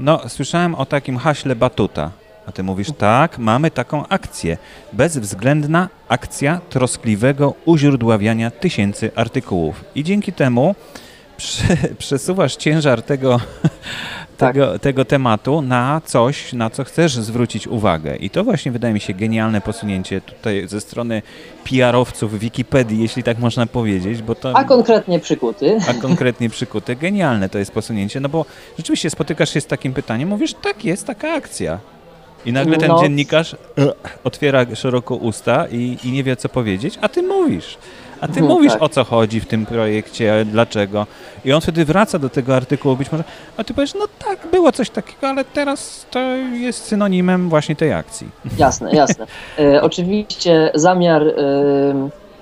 no słyszałem o takim haśle Batuta. A ty mówisz, tak, mamy taką akcję. Bezwzględna akcja troskliwego uźródławiania tysięcy artykułów. I dzięki temu prze, przesuwasz ciężar tego, Tak. tego, tego tematu na coś, na co chcesz zwrócić uwagę. I to właśnie wydaje mi się genialne posunięcie tutaj ze strony PR-owców Wikipedii, jeśli tak można powiedzieć, bo to... A konkretnie przykuty. a konkretnie przykute. Genialne to jest posunięcie, no bo rzeczywiście spotykasz się z takim pytaniem, mówisz, tak, jest taka akcja. I nagle ten No. dziennikarz otwiera szeroko usta i, i nie wie, co powiedzieć, a ty mówisz. A ty Mhm, mówisz, tak. o co chodzi w tym projekcie, dlaczego. I on wtedy wraca do tego artykułu, być może, a ty powiesz, no tak, było coś takiego, ale teraz to jest synonimem właśnie tej akcji. Jasne, jasne. E, oczywiście zamiar e,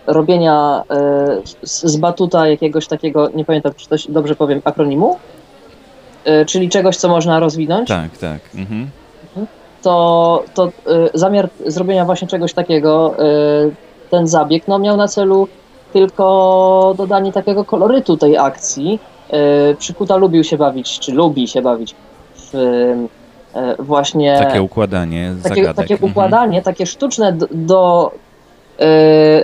robienia e, z, batuta jakiegoś takiego, nie pamiętam, czy to dobrze powiem, akronimu, e, czyli czegoś, co można rozwinąć, Tak, tak. Mhm. To, to e, zamiar zrobienia właśnie czegoś takiego e, ten zabieg no, miał na celu tylko dodanie takiego kolorytu tej akcji. E, Przykuta lubił się bawić, czy lubi się bawić w właśnie Takie układanie takie, zagadek. takie Mhm. układanie, takie sztuczne do, do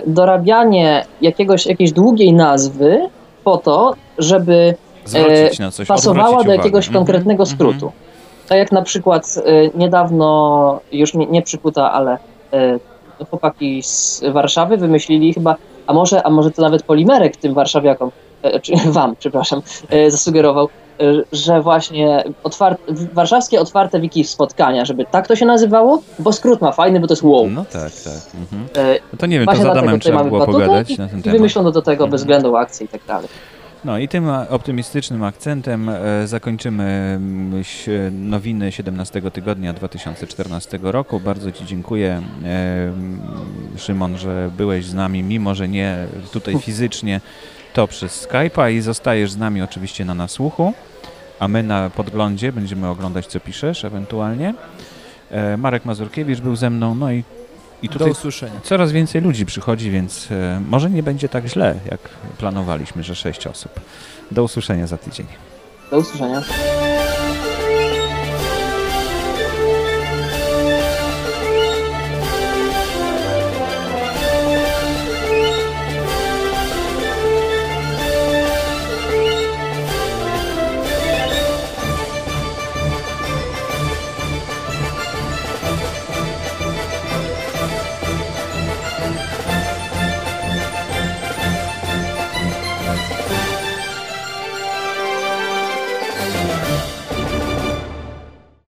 dorabianie jakiegoś, jakiejś długiej nazwy po to, żeby Zwrócić na coś, pasowała do uwagę. jakiegoś Mhm. konkretnego Mhm. Tak jak na przykład e, niedawno, już nie, nie przykuta, ale e, chłopaki z Warszawy wymyślili chyba, a może, a może to nawet Polimerek tym warszawiakom, e, czy wam, przepraszam, e, zasugerował, e, że właśnie otwar warszawskie otwarte wiki spotkania, żeby tak to się nazywało, bo skrót ma fajny, bo to jest wow. No tak, tak. Mhm. E, No to nie wiem, to Właśnie z dlatego Adamem tutaj trzeba mamy było pogadać na ten I temat. wymyślono do tego Mhm. bez względu akcji i tak dalej. No i tym optymistycznym akcentem e, zakończymy mm, ś- nowiny 17 tygodnia 2014 roku. Bardzo Ci dziękuję, e, mm, Szymon, że byłeś z nami, mimo że nie tutaj fizycznie, to przez Skype'a i zostajesz z nami oczywiście na nasłuchu, a my na podglądzie będziemy oglądać, co piszesz ewentualnie. E, Marek Mazurkiewicz był ze mną, no i, i Do tutaj usłyszenia. Coraz więcej ludzi przychodzi, więc e, może nie będzie tak źle, jak planowaliśmy, że sześć osób. Do usłyszenia za tydzień. Do usłyszenia.